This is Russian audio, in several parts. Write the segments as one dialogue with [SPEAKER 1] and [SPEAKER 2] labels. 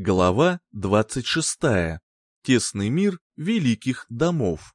[SPEAKER 1] Глава 26. Тесный мир великих домов.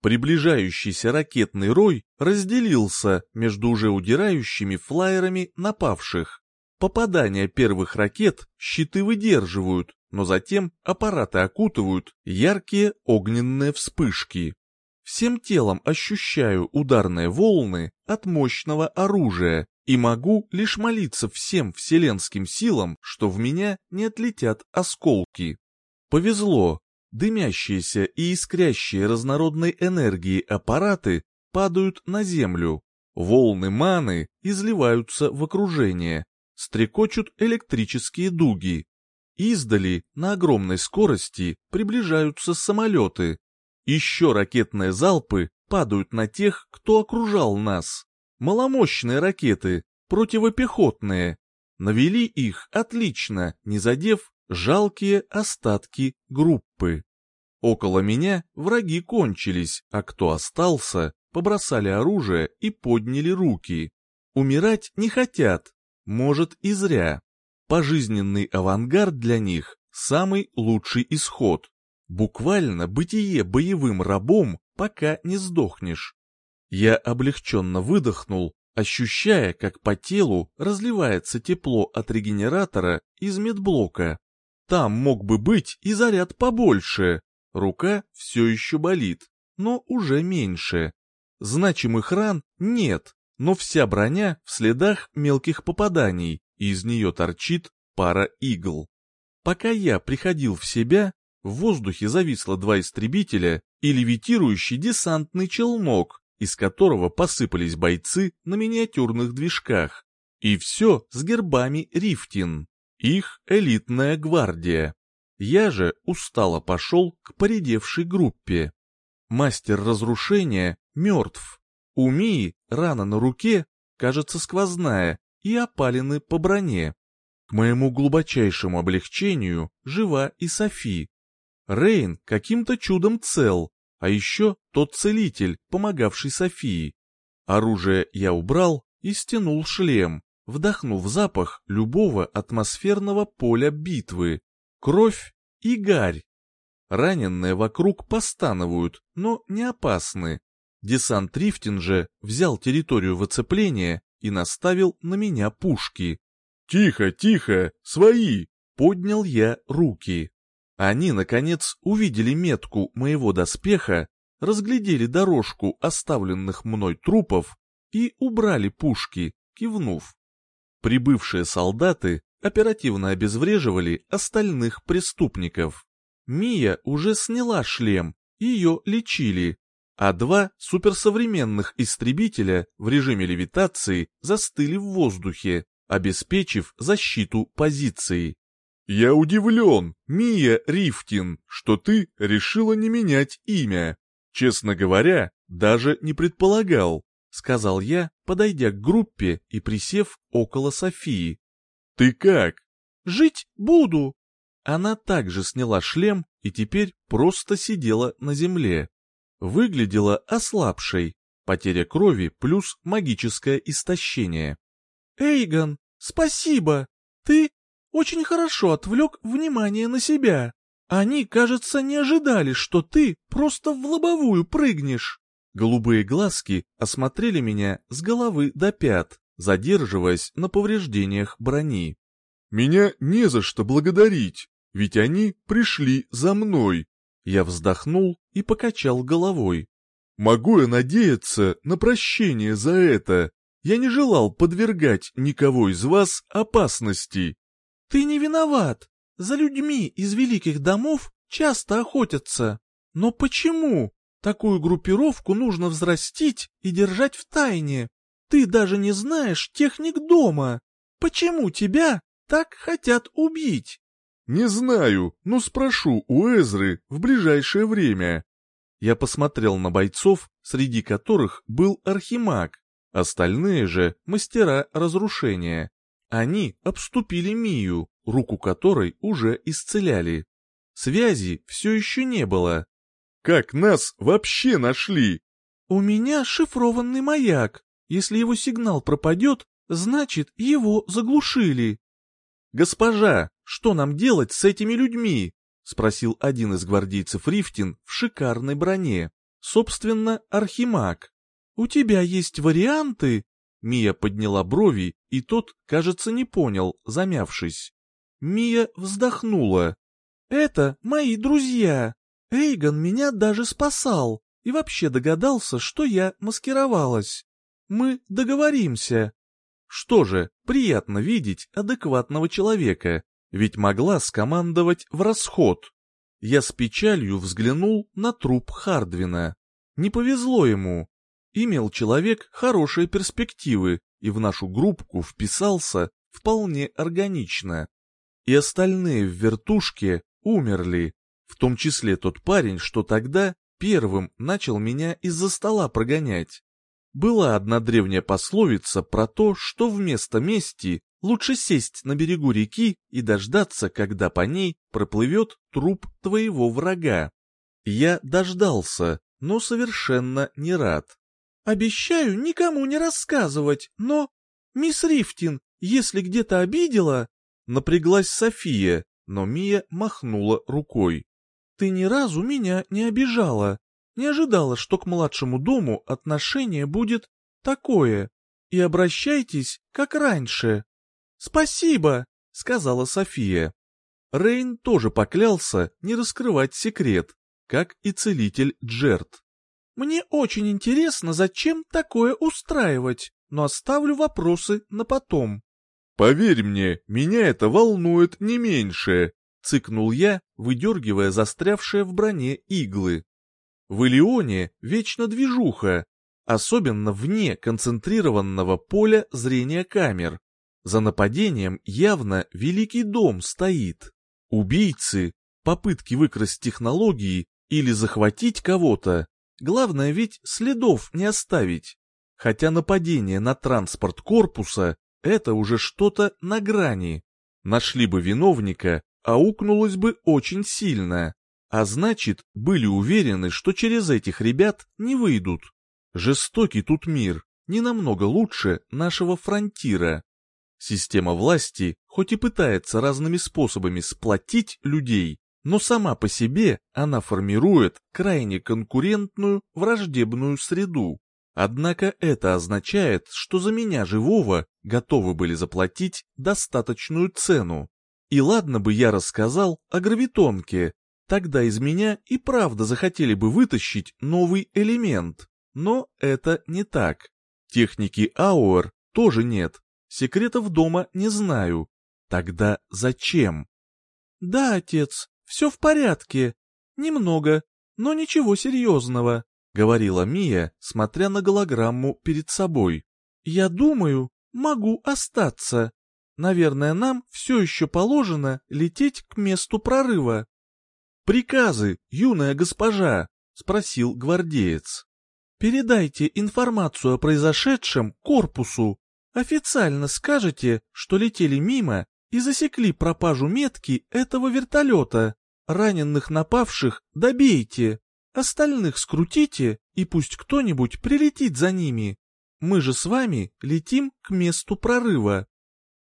[SPEAKER 1] Приближающийся ракетный рой разделился между уже удирающими флайерами напавших. Попадания первых ракет щиты выдерживают, но затем аппараты окутывают яркие огненные вспышки. Всем телом ощущаю ударные волны от мощного оружия, и могу лишь молиться всем вселенским силам, что в меня не отлетят осколки. Повезло, дымящиеся и искрящие разнородной энергии аппараты падают на землю, волны маны изливаются в окружение, стрекочут электрические дуги. Издали на огромной скорости приближаются самолеты. Еще ракетные залпы падают на тех, кто окружал нас. Маломощные ракеты, противопехотные. Навели их отлично, не задев жалкие остатки группы. Около меня враги кончились, а кто остался, побросали оружие и подняли руки. Умирать не хотят, может и зря. Пожизненный авангард для них – самый лучший исход. Буквально бытие боевым рабом, пока не сдохнешь. Я облегченно выдохнул, ощущая, как по телу разливается тепло от регенератора из медблока. Там мог бы быть и заряд побольше. Рука все еще болит, но уже меньше. Значимых ран нет, но вся броня в следах мелких попаданий, и из нее торчит пара игл. Пока я приходил в себя, в воздухе зависло два истребителя и левитирующий десантный челнок, из которого посыпались бойцы на миниатюрных движках. И все с гербами Рифтин, их элитная гвардия. Я же устало пошел к поредевшей группе. Мастер разрушения мертв. У Мии рана на руке, кажется сквозная, и опалены по броне. К моему глубочайшему облегчению жива и Софи. Рейн каким-то чудом цел, а еще тот целитель, помогавший Софии. Оружие я убрал и стянул шлем, вдохнув запах любого атмосферного поля битвы, кровь и гарь. Раненые вокруг постановают, но не опасны. Десант Рифтин же взял территорию выцепления и наставил на меня пушки. «Тихо, тихо, свои!» — поднял я руки. Они, наконец, увидели метку моего доспеха, разглядели дорожку оставленных мной трупов и убрали пушки, кивнув. Прибывшие солдаты оперативно обезвреживали остальных преступников. Мия уже сняла шлем, ее лечили, а два суперсовременных истребителя в режиме левитации застыли в воздухе, обеспечив защиту позиции. «Я удивлен, Мия Рифтин, что ты решила не менять имя. Честно говоря, даже не предполагал», — сказал я, подойдя к группе и присев около Софии. «Ты как?» «Жить буду». Она также сняла шлем и теперь просто сидела на земле. Выглядела ослабшей, потеря крови плюс магическое истощение. «Эйгон, спасибо! Ты очень хорошо отвлек внимание на себя. Они, кажется, не ожидали, что ты просто в лобовую прыгнешь. Голубые глазки осмотрели меня с головы до пят, задерживаясь на повреждениях брони. «Меня не за что благодарить, ведь они пришли за мной». Я вздохнул и покачал головой. «Могу я надеяться на прощение за это? Я не желал подвергать никого из вас опасности». Ты не виноват. За людьми из великих домов часто охотятся. Но почему? Такую группировку нужно взрастить и держать в тайне. Ты даже не знаешь техник дома. Почему тебя так хотят убить? Не знаю, но спрошу у Эзры в ближайшее время. Я посмотрел на бойцов, среди которых был архимаг, остальные же мастера разрушения. Они обступили Мию, руку которой уже исцеляли. Связи все еще не было. «Как нас вообще нашли?» «У меня шифрованный маяк. Если его сигнал пропадет, значит, его заглушили». «Госпожа, что нам делать с этими людьми?» — спросил один из гвардейцев Рифтин в шикарной броне. Собственно, архимаг. «У тебя есть варианты?» Мия подняла брови, и тот, кажется, не понял, замявшись. Мия вздохнула. «Это мои друзья. Эйгон меня даже спасал и вообще догадался, что я маскировалась. Мы договоримся». Что же, приятно видеть адекватного человека, ведь могла скомандовать в расход. Я с печалью взглянул на труп Хардвина. Не повезло ему. Имел человек хорошие перспективы и в нашу группку вписался вполне органично. И остальные в вертушке умерли, в том числе тот парень, что тогда первым начал меня из-за стола прогонять. Была одна древняя пословица про то, что вместо мести лучше сесть на берегу реки и дождаться, когда по ней проплывет труп твоего врага. Я дождался, но совершенно не рад. «Обещаю никому не рассказывать, но...» «Мисс Рифтин, если где-то обидела...» Напряглась София, но Мия махнула рукой. «Ты ни разу меня не обижала не ожидала, что к младшему дому отношение будет такое. И обращайтесь, как раньше. Спасибо, сказала София. Рейн тоже поклялся не раскрывать секрет, как и целитель Джерт. Мне очень интересно, зачем такое устраивать, но оставлю вопросы на потом.
[SPEAKER 2] Поверь мне, меня это волнует не меньше, цыкнул я, выдергивая застрявшие в броне иглы. В Илионе вечно движуха, особенно вне концентрированного поля зрения камер. За нападением явно Великий Дом стоит. Убийцы, попытки выкрасть технологии или захватить кого-то. Главное ведь следов не оставить. Хотя нападение на транспорт корпуса — это уже что-то на грани. Нашли бы виновника, аукнулось бы очень сильно. А значит, были уверены, что через этих ребят не выйдут. Жестокий тут мир, не намного лучше нашего фронтира. Система власти, хоть и пытается разными способами сплотить людей, но сама по себе она формирует крайне конкурентную враждебную среду. Однако это означает, что за меня живого готовы были заплатить достаточную цену. И ладно бы я рассказал о гравитонке, Тогда из меня и правда захотели бы вытащить новый элемент, но это не так. Техники Ауэр тоже нет, секретов дома не знаю. Тогда зачем? Да, отец, все в порядке. Немного, но ничего серьезного, говорила Мия, смотря на голограмму перед собой. Я думаю, могу остаться. Наверное, нам все еще положено лететь к месту прорыва. «Приказы, юная госпожа?» — спросил гвардеец. «Передайте информацию о произошедшем корпусу. Официально скажете, что летели мимо и засекли пропажу метки этого вертолета. Раненых напавших добейте, остальных скрутите, и пусть кто-нибудь прилетит за ними. Мы же с вами летим к месту прорыва».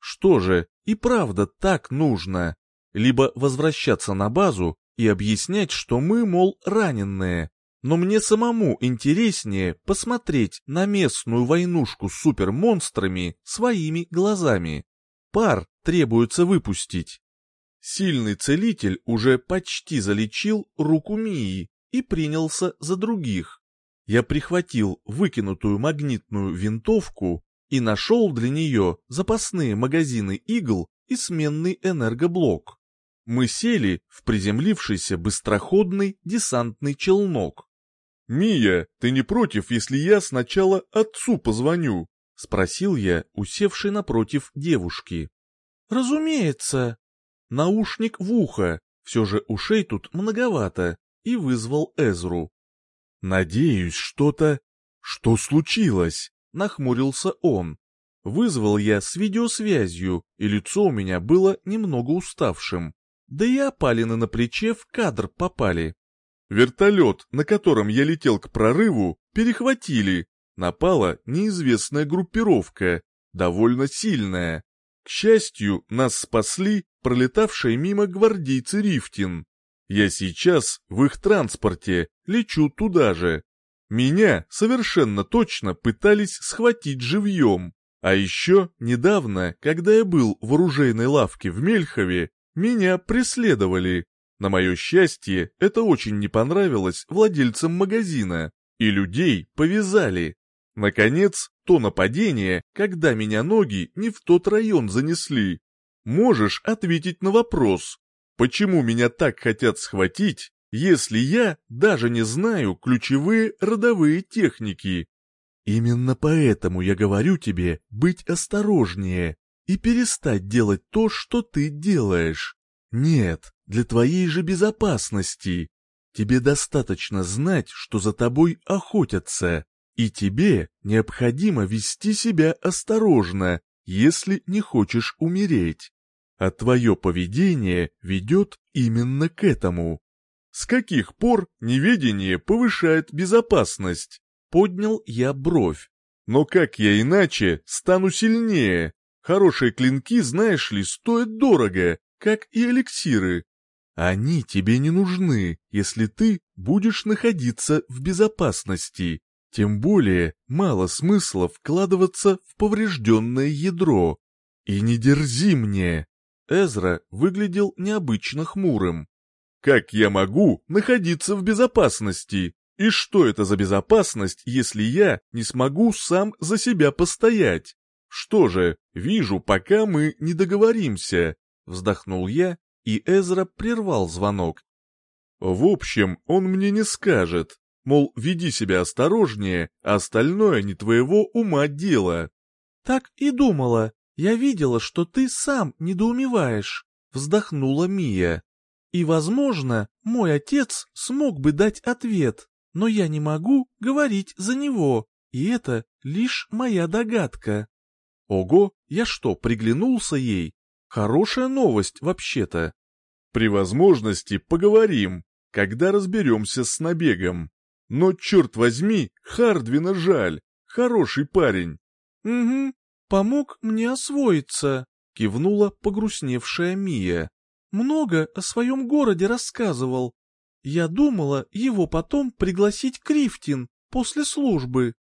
[SPEAKER 2] Что же, и правда так нужно. Либо возвращаться на базу, и объяснять, что мы, мол, раненые. Но мне самому интереснее посмотреть на местную войнушку с супермонстрами своими глазами. Пар требуется выпустить. Сильный целитель уже почти залечил руку Мии и принялся за других. Я прихватил выкинутую магнитную винтовку и нашел для нее запасные магазины игл и сменный энергоблок мы сели в приземлившийся быстроходный десантный челнок. «Мия, ты не против, если я сначала отцу позвоню?»
[SPEAKER 1] — спросил я, усевший напротив девушки. «Разумеется». Наушник в ухо, все же ушей тут многовато, и вызвал Эзру.
[SPEAKER 2] «Надеюсь, что-то... Что случилось?» — нахмурился он.
[SPEAKER 1] Вызвал я с видеосвязью, и лицо у меня было немного уставшим да и опалины на плече в кадр попали.
[SPEAKER 2] Вертолет, на котором я летел к прорыву, перехватили. Напала неизвестная группировка, довольно сильная. К счастью, нас спасли пролетавшие мимо гвардейцы Рифтин. Я сейчас в их транспорте, лечу туда же. Меня совершенно точно пытались схватить живьем. А еще недавно, когда я был в оружейной лавке в Мельхове, меня преследовали. На мое счастье, это очень не понравилось владельцам магазина, и людей повязали. Наконец, то нападение, когда меня ноги не в тот район занесли. Можешь ответить на вопрос, почему меня так хотят схватить, если я даже не знаю ключевые родовые техники? Именно поэтому я говорю тебе быть осторожнее и перестать делать то, что ты делаешь. Нет, для твоей же безопасности. Тебе достаточно знать, что за тобой охотятся, и тебе необходимо вести себя осторожно, если не хочешь умереть. А твое поведение ведет именно к этому. С каких пор неведение повышает безопасность? Поднял я бровь. Но как я иначе стану сильнее? Хорошие клинки, знаешь ли, стоят дорого, как и эликсиры. Они тебе не нужны, если ты будешь находиться в безопасности. Тем более мало смысла вкладываться в поврежденное ядро. И не дерзи мне. Эзра выглядел необычно хмурым. Как я могу находиться в безопасности? И что это за безопасность, если я не смогу сам за себя постоять? Что же, вижу, пока мы не договоримся. Вздохнул я и Эзра прервал звонок. В общем, он мне не скажет, мол, веди себя осторожнее, а остальное не твоего ума дело.
[SPEAKER 1] Так и думала, я видела, что ты сам недоумеваешь, вздохнула Мия. И, возможно, мой отец смог бы дать ответ, но я не могу говорить за него, и это лишь моя догадка.
[SPEAKER 2] Ого, я что, приглянулся ей? Хорошая новость вообще-то. При возможности поговорим, когда разберемся с набегом. Но, черт возьми, Хардвина жаль, хороший парень.
[SPEAKER 1] Угу, помог мне освоиться, кивнула погрустневшая Мия. Много о своем городе рассказывал. Я думала его потом пригласить Крифтин после службы.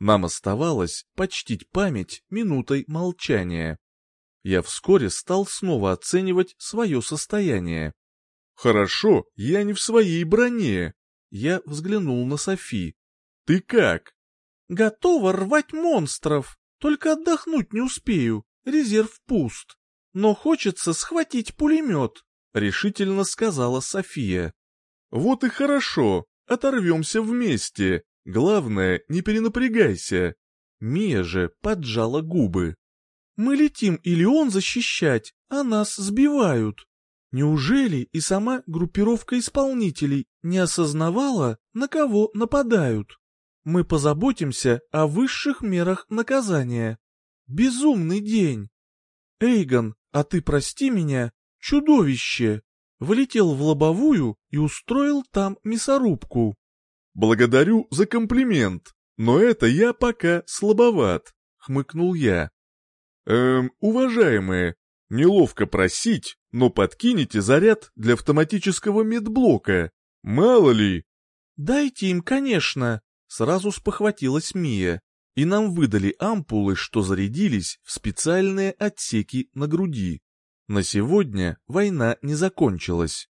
[SPEAKER 2] Нам оставалось почтить память минутой молчания я вскоре стал снова оценивать свое состояние. «Хорошо, я не в своей броне». Я взглянул на Софи. «Ты как?»
[SPEAKER 1] «Готова рвать монстров, только отдохнуть не успею, резерв пуст. Но хочется схватить пулемет», — решительно сказала София.
[SPEAKER 2] «Вот и хорошо, оторвемся вместе. Главное, не перенапрягайся». Мия же поджала губы.
[SPEAKER 1] Мы летим Илион защищать, а нас сбивают. Неужели и сама группировка исполнителей не осознавала, на кого нападают? Мы позаботимся о высших мерах наказания. Безумный день. Эйгон, а ты прости меня, чудовище. Влетел в лобовую и устроил там мясорубку.
[SPEAKER 2] Благодарю за комплимент, но это я пока слабоват, хмыкнул я. «Эм, уважаемые, неловко просить, но подкинете заряд для автоматического медблока. Мало ли...»
[SPEAKER 1] «Дайте им, конечно», — сразу спохватилась Мия, и нам выдали ампулы, что зарядились в специальные отсеки на груди. На сегодня война не закончилась.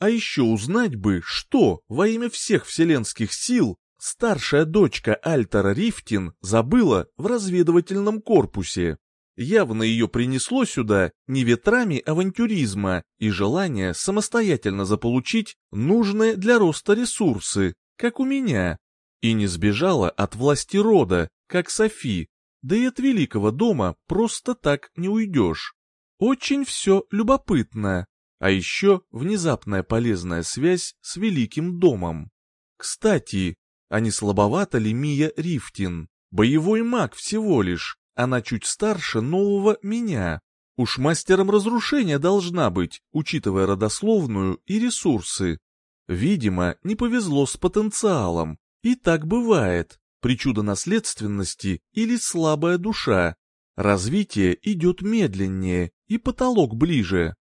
[SPEAKER 1] А еще узнать бы, что во имя всех вселенских сил старшая дочка Альтера Рифтин забыла в разведывательном корпусе. Явно ее принесло сюда не ветрами авантюризма и желания самостоятельно заполучить нужные для роста ресурсы, как у меня, и не сбежала от власти рода, как Софи, да и от великого дома просто так не уйдешь. Очень все любопытно, а еще внезапная полезная связь с великим домом. Кстати, а не слабовата ли Мия Рифтин? Боевой маг всего лишь, она чуть старше нового меня. Уж мастером разрушения должна быть, учитывая родословную и ресурсы. Видимо, не повезло с потенциалом. И так бывает. Причуда наследственности или слабая душа. Развитие идет медленнее и потолок ближе.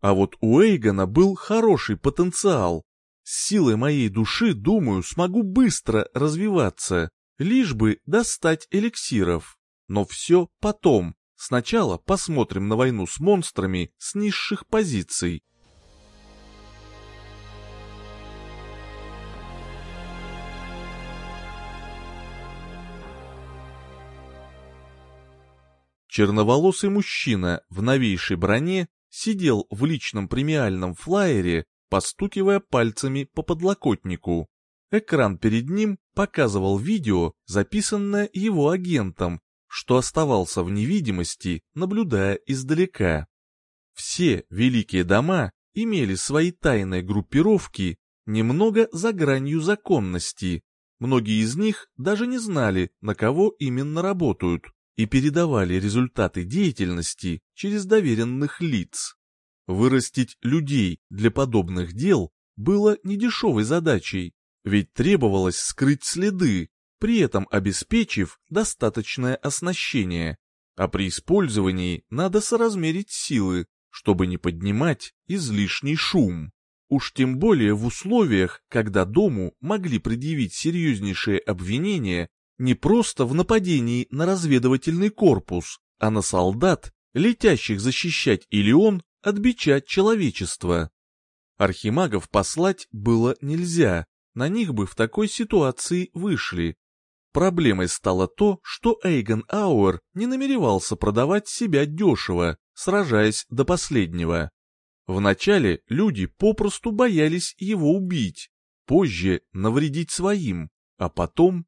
[SPEAKER 1] А вот у Эйгона был хороший потенциал. С силой моей души, думаю, смогу быстро развиваться, лишь бы достать эликсиров. Но все потом. Сначала посмотрим на войну с монстрами с низших позиций. Черноволосый мужчина в новейшей броне сидел в личном премиальном флайере, постукивая пальцами по подлокотнику. Экран перед ним показывал видео, записанное его агентом, что оставался в невидимости, наблюдая издалека. Все великие дома имели свои тайные группировки немного за гранью законности. Многие из них даже не знали, на кого именно работают и передавали результаты деятельности через доверенных лиц. Вырастить людей для подобных дел было недешевой задачей, ведь требовалось скрыть следы, при этом обеспечив достаточное оснащение, а при использовании надо соразмерить силы, чтобы не поднимать излишний шум. Уж тем более в условиях, когда дому могли предъявить серьезнейшие обвинения не просто в нападении на разведывательный корпус, а на солдат, летящих защищать Илион от бича человечества. Архимагов послать было нельзя, на них бы в такой ситуации вышли. Проблемой стало то, что Эйгон Ауэр не намеревался продавать себя дешево, сражаясь до последнего. Вначале люди попросту боялись его убить, позже навредить своим, а потом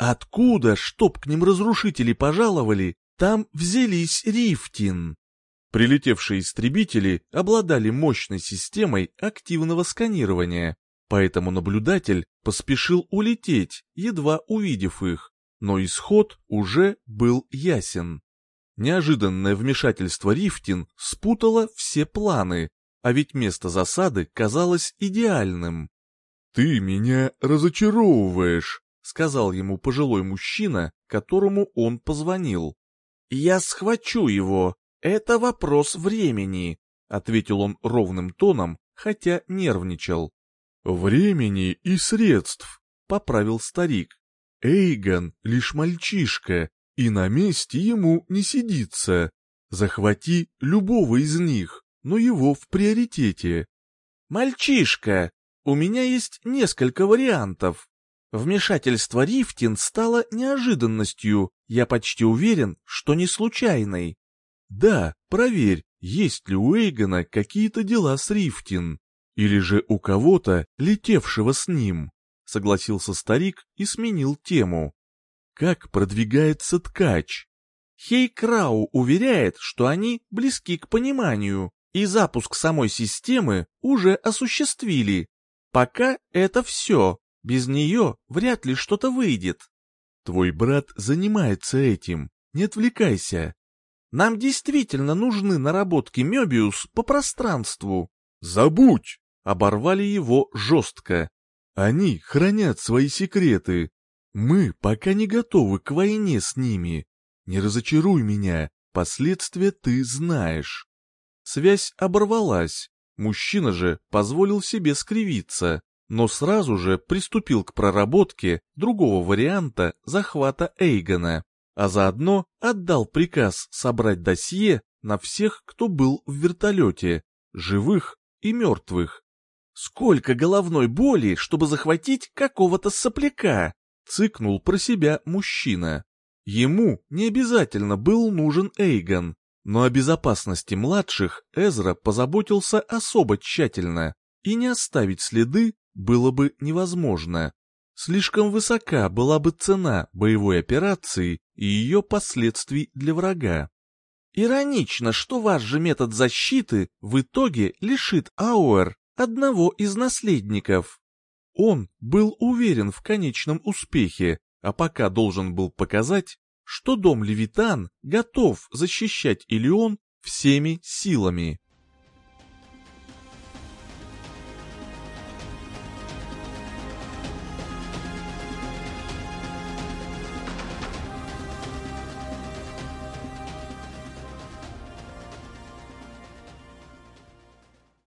[SPEAKER 1] Откуда, чтоб к ним разрушители пожаловали, там взялись Рифтин? Прилетевшие истребители обладали мощной системой активного сканирования, поэтому наблюдатель поспешил улететь, едва увидев их, но исход уже был ясен. Неожиданное вмешательство Рифтин спутало все планы, а ведь место засады казалось идеальным.
[SPEAKER 2] «Ты меня разочаровываешь», —
[SPEAKER 1] сказал ему пожилой мужчина, которому он позвонил. «Я схвачу его. Это вопрос времени», — ответил он ровным тоном, хотя нервничал.
[SPEAKER 2] «Времени и средств», — поправил старик. «Эйгон лишь мальчишка, и на месте ему не сидится. Захвати любого из них, но его в приоритете».
[SPEAKER 1] «Мальчишка, у меня есть несколько вариантов», Вмешательство Рифтин стало неожиданностью, я почти уверен, что не случайной.
[SPEAKER 2] Да, проверь, есть ли у Эйгона какие-то дела с Рифтин, или же у кого-то, летевшего с ним, согласился старик и сменил тему. Как продвигается ткач?
[SPEAKER 1] Хей Крау уверяет, что они близки к пониманию, и запуск самой системы уже осуществили. Пока это все. Без нее вряд ли что-то выйдет.
[SPEAKER 2] Твой брат занимается этим, не отвлекайся.
[SPEAKER 1] Нам действительно нужны наработки Мёбиус по пространству.
[SPEAKER 2] Забудь!
[SPEAKER 1] Оборвали его жестко.
[SPEAKER 2] Они хранят свои секреты. Мы пока не готовы к войне с ними. Не разочаруй меня, последствия ты знаешь.
[SPEAKER 1] Связь оборвалась. Мужчина же позволил себе скривиться но сразу же приступил к проработке другого варианта захвата Эйгона, а заодно отдал приказ собрать досье на всех, кто был в вертолете, живых и мертвых. «Сколько головной боли, чтобы захватить какого-то сопляка!» — цыкнул про себя мужчина. Ему не обязательно был нужен Эйгон, но о безопасности младших Эзра позаботился особо тщательно, и не оставить следы было бы невозможно. Слишком высока была бы цена боевой операции и ее последствий для врага. Иронично, что ваш же метод защиты в итоге лишит Ауэр одного из наследников. Он был уверен в конечном успехе, а пока должен был показать, что дом Левитан готов защищать Илион всеми силами.